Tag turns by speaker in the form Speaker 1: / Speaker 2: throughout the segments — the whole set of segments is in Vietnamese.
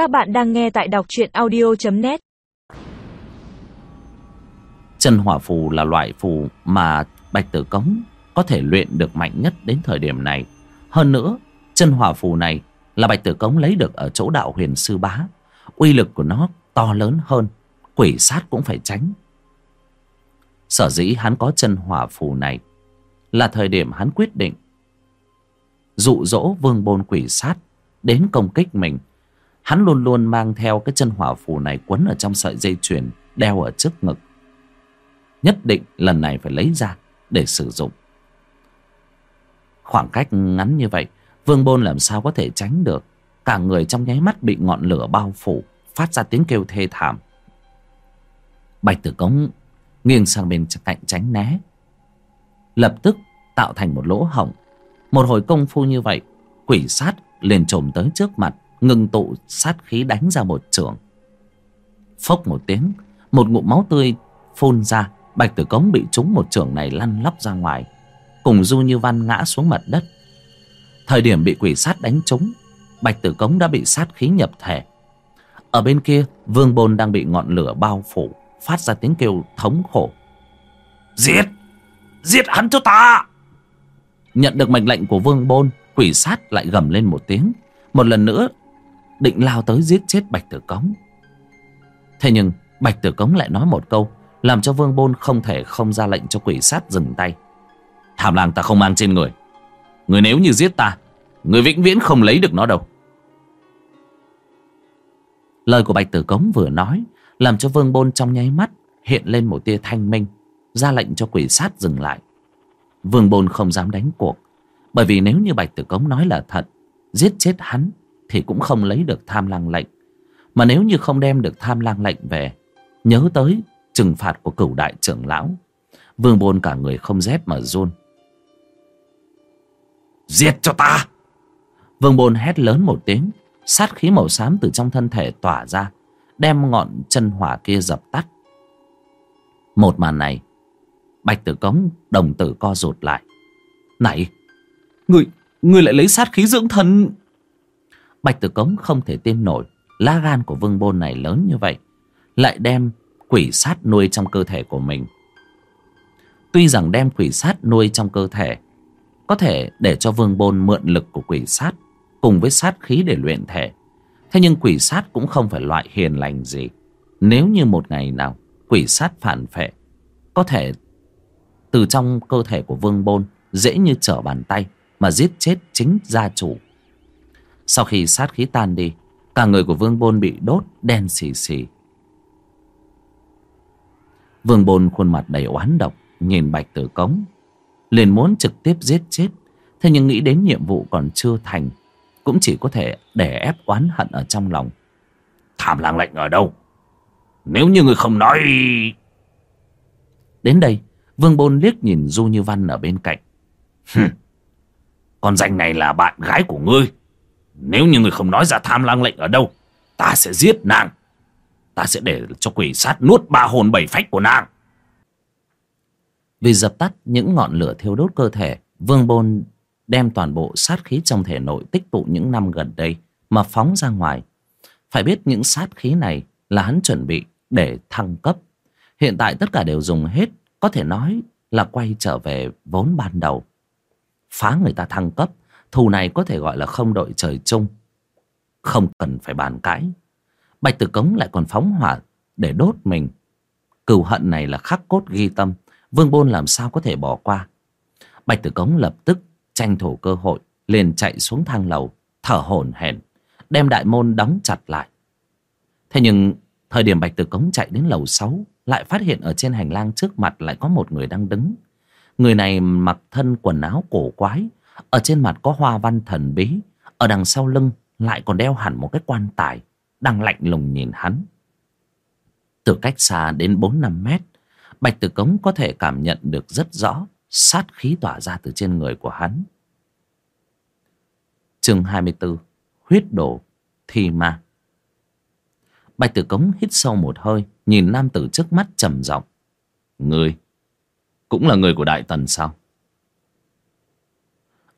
Speaker 1: Các bạn đang nghe tại đọc truyện audio.net
Speaker 2: Chân hỏa phù là loại phù mà Bạch Tử Cống có thể luyện được mạnh nhất đến thời điểm này. Hơn nữa, chân hỏa phù này là Bạch Tử Cống lấy được ở chỗ đạo huyền sư bá. Uy lực của nó to lớn hơn, quỷ sát cũng phải tránh. Sở dĩ hắn có chân hỏa phù này là thời điểm hắn quyết định dụ dỗ vương bôn quỷ sát đến công kích mình. Hắn luôn luôn mang theo cái chân hỏa phù này quấn ở trong sợi dây chuyền đeo ở trước ngực. Nhất định lần này phải lấy ra để sử dụng. Khoảng cách ngắn như vậy, vương bôn làm sao có thể tránh được. Cả người trong nháy mắt bị ngọn lửa bao phủ, phát ra tiếng kêu thê thảm. Bạch tử cống nghiêng sang bên cạnh tránh né. Lập tức tạo thành một lỗ hổng. Một hồi công phu như vậy, quỷ sát liền trồm tới trước mặt, ngừng tụ sát khí đánh ra một trường. Phốc một tiếng, một ngụm máu tươi phun ra, bạch tử cống bị trúng một trường này lăn lóc ra ngoài, cùng Du Như Văn ngã xuống mặt đất. Thời điểm bị quỷ sát đánh trúng, bạch tử cống đã bị sát khí nhập thể. Ở bên kia, Vương Bôn đang bị ngọn lửa bao phủ, phát ra tiếng kêu thống khổ. Giết! Giết hắn cho ta! Nhận được mệnh lệnh của Vương Bôn, quỷ sát lại gầm lên một tiếng. Một lần nữa, định lao tới giết chết Bạch Tử Cống. Thế nhưng, Bạch Tử Cống lại nói một câu, làm cho Vương Bôn không thể không ra lệnh cho quỷ sát dừng tay. Thảm lang ta không mang trên người. Người nếu như giết ta, người vĩnh viễn không lấy được nó đâu. Lời của Bạch Tử Cống vừa nói, làm cho Vương Bôn trong nháy mắt hiện lên một tia thanh minh, ra lệnh cho quỷ sát dừng lại. Vương Bôn không dám đánh cuộc, bởi vì nếu như Bạch Tử Cống nói là thật, giết chết hắn thì cũng không lấy được tham lang lệnh. Mà nếu như không đem được tham lang lệnh về, nhớ tới trừng phạt của cửu đại trưởng lão, Vương Bôn cả người không dép mà run. Giết cho ta! Vương Bôn hét lớn một tiếng, sát khí màu xám từ trong thân thể tỏa ra, đem ngọn chân hỏa kia dập tắt. Một màn này, Bạch Tử Cống đồng tử co rụt lại. Này, người, người lại lấy sát khí dưỡng thân. Bạch Tử Cống không thể tin nổi, lá gan của Vương Bôn này lớn như vậy, lại đem quỷ sát nuôi trong cơ thể của mình. Tuy rằng đem quỷ sát nuôi trong cơ thể, có thể để cho Vương Bôn mượn lực của quỷ sát cùng với sát khí để luyện thể. Thế nhưng quỷ sát cũng không phải loại hiền lành gì. Nếu như một ngày nào quỷ sát phản phệ, có thể từ trong cơ thể của Vương Bôn dễ như trở bàn tay mà giết chết chính gia chủ. Sau khi sát khí tan đi, cả người của Vương Bôn bị đốt đen xì xì. Vương Bôn khuôn mặt đầy oán độc, nhìn Bạch Tử Cống. Liền muốn trực tiếp giết chết, thế nhưng nghĩ đến nhiệm vụ còn chưa thành, cũng chỉ có thể để ép oán hận ở trong lòng. Thảm lang lệnh ở đâu? Nếu như người không nói... Đến đây, Vương Bôn liếc nhìn Du Như Văn ở bên cạnh. Con danh này là bạn gái của ngươi. Nếu như người không nói ra tham lang lệnh ở đâu, ta sẽ giết nàng. Ta sẽ để cho quỷ sát nuốt ba hồn bảy phách của nàng. Vì dập tắt những ngọn lửa thiêu đốt cơ thể, Vương Bôn đem toàn bộ sát khí trong thể nội tích tụ những năm gần đây mà phóng ra ngoài. Phải biết những sát khí này là hắn chuẩn bị để thăng cấp. Hiện tại tất cả đều dùng hết, có thể nói là quay trở về vốn ban đầu. Phá người ta thăng cấp, thù này có thể gọi là không đội trời chung. Không cần phải bàn cãi. Bạch Tử Cống lại còn phóng hỏa để đốt mình. Cừu hận này là khắc cốt ghi tâm, Vương Bôn làm sao có thể bỏ qua. Bạch Tử Cống lập tức tranh thủ cơ hội liền chạy xuống thang lầu thở hổn hển đem đại môn đóng chặt lại thế nhưng thời điểm bạch tử cống chạy đến lầu sáu lại phát hiện ở trên hành lang trước mặt lại có một người đang đứng người này mặc thân quần áo cổ quái ở trên mặt có hoa văn thần bí, ở đằng sau lưng lại còn đeo hẳn một cái quan tài đang lạnh lùng nhìn hắn. Từ cách xa đến bốn năm mét, bạch tử cống có thể cảm nhận được rất rõ sát khí tỏa ra từ trên người của hắn. Chương 24 Huyết đổ thi ma. Bạch tử cống hít sâu một hơi, Nhìn nam tử trước mắt trầm giọng. Người Cũng là người của Đại Tần sao?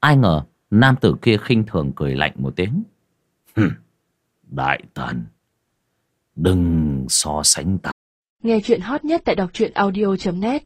Speaker 2: Ai ngờ Nam tử kia khinh thường cười lạnh một tiếng. Đại tần đừng so sánh ta.
Speaker 3: Nghe chuyện hot nhất tại đọc truyện audio.net